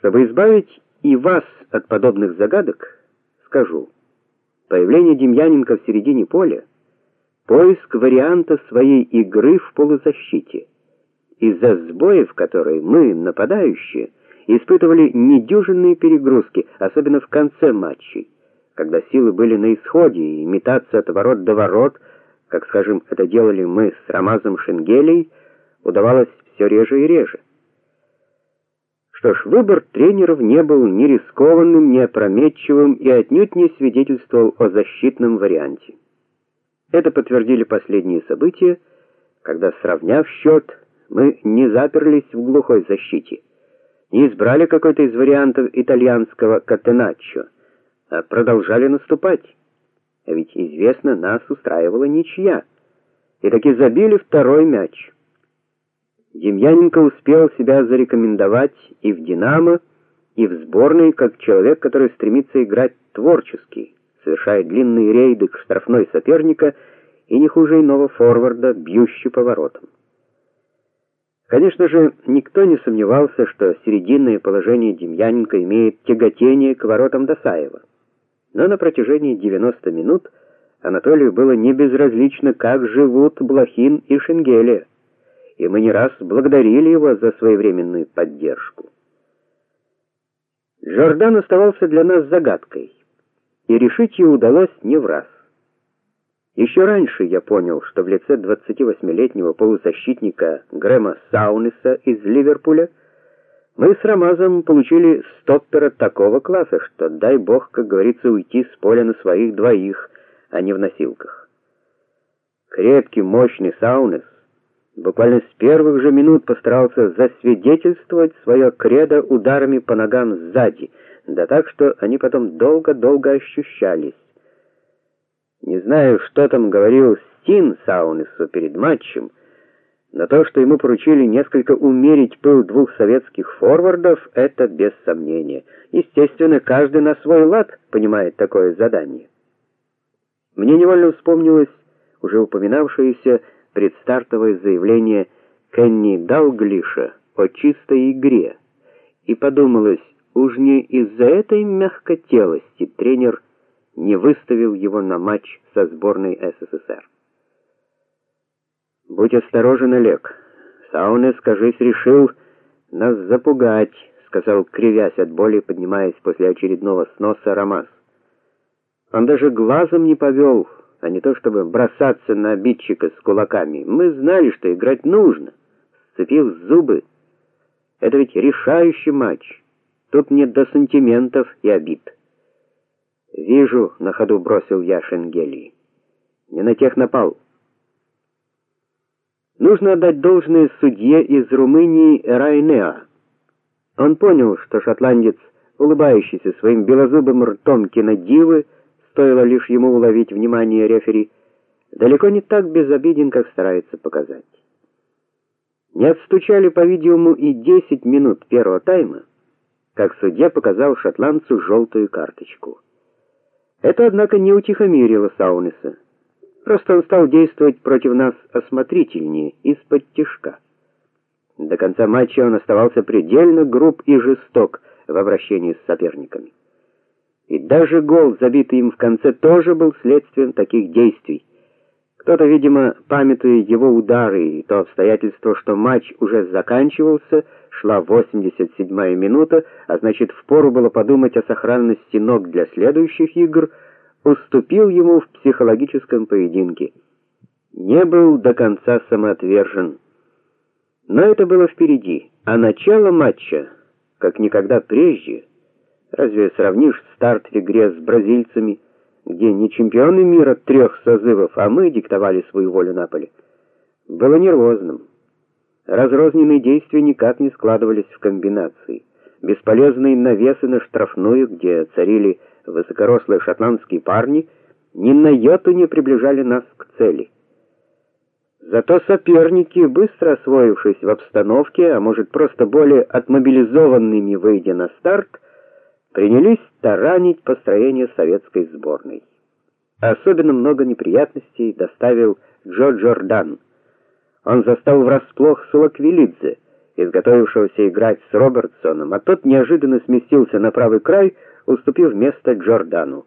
Чтобы избавить и вас от подобных загадок, скажу. Появление Демьяненко в середине поля поиск варианта своей игры в полузащите. Из-за сбоев, которые мы, нападающие, испытывали недюжинные перегрузки, особенно в конце матчей, когда силы были на исходе, и метаться от ворот до ворот, как, скажем, это делали мы с Рамазом Шенгелей, удавалось все реже и реже. Что ж, выбор тренеров не был ни рискованным, ни опрометчивым и отнюдь не свидетельствовал о защитном варианте. Это подтвердили последние события, когда, сравняв счет, мы не заперлись в глухой защите, не избрали какой-то из вариантов итальянского катеначчо, а продолжали наступать. А ведь известно, нас устраивала ничья. И таки забили второй мяч. Демьяненко успел себя зарекомендовать и в Динамо, и в сборной как человек, который стремится играть творчески, совершая длинные рейды к штрафной соперника и не хуже иного форварда, бьющий по воротам. Конечно же, никто не сомневался, что серединное положение Демьяненко имеет тяготение к воротам Досаева. Но на протяжении 90 минут Анатолию было не безразлично, как живут Блохин и Шенгелия и мы не раз благодарили его за своевременную поддержку. Жордан оставался для нас загадкой, и решить ее удалось не в раз. Еще раньше я понял, что в лице 28-летнего полузащитника Грэма Саунеса из Ливерпуля мы с Рамазом получили стоппера такого класса, что дай бог, как говорится, уйти с поля на своих двоих, а не в носилках. Крепкий, мощный Саунес буквально с первых же минут постарался засвидетельствовать свое кредо ударами по ногам сзади, да так, что они потом долго-долго ощущались. Не знаю, что там говорил Стин Саунесу перед матчем, но то, что ему поручили несколько умерить пыл двух советских форвардов, это без сомнения. Естественно, каждый на свой лад понимает такое задание. Мне невольно вспомнилось уже упоминавшееся предстартовое заявление Кенни Далглиша о чистой игре. И подумалось, уж не из-за этой мягкотелости тренер не выставил его на матч со сборной СССР. Будь осторожен, Олег. Сауне, скажись, решил нас запугать, сказал, кривясь от боли, поднимаясь после очередного сноса Рамас. Он даже глазом не повел, а не то чтобы бросаться на обидчика с кулаками. Мы знали, что играть нужно. Сцепив зубы, это ведь решающий матч. Тут нет до сантиментов и обид. Вижу, на ходу бросил я Шенгели. Не на тех напал. Нужно отдать должное судье из Румынии Райнеа. Он понял, что шотландец, улыбающийся своим белозубым ртом кинодивы, стоило лишь ему уловить внимание рефери, далеко не так безобиден, как старается показать. Не отстучали, по-видимому, и 10 минут первого тайма, как судья показал шотландцу желтую карточку. Это, однако, не утихомирило Саунеса. Просто он стал действовать против нас осмотрительнее, из-под тишка. До конца матча он оставался предельно груб и жесток в обращении с соперниками. И даже гол, забитый им в конце, тоже был следствием таких действий. Кто-то, видимо, памятуя его удары и то обстоятельство, что матч уже заканчивался, шла 87-я минута, а значит, впору было подумать о сохранности ног для следующих игр, уступил ему в психологическом поединке. Не был до конца самоотвержен. Но это было впереди, а начало матча, как никогда прежде, Разве сравнишь старт в игре с бразильцами, где не чемпионы мира трех созывов, а мы диктовали свою волю на поле? Было нервозным. Разрозненные действия никак не складывались в комбинации. Бесполезные навесы на штрафную, где царили высокорослые шотландские парни, ни на йоту не приближали нас к цели. Зато соперники, быстро освоившись в обстановке, а может просто более отмобилизованными выйдя на старт, принялись таранить построение советской сборной. Особенно много неприятностей доставил Джо Джордан. Он застал врасплох Сулаквилидзе изготовившегося играть с Робертсоном, а тот неожиданно сместился на правый край, уступив место Джордану.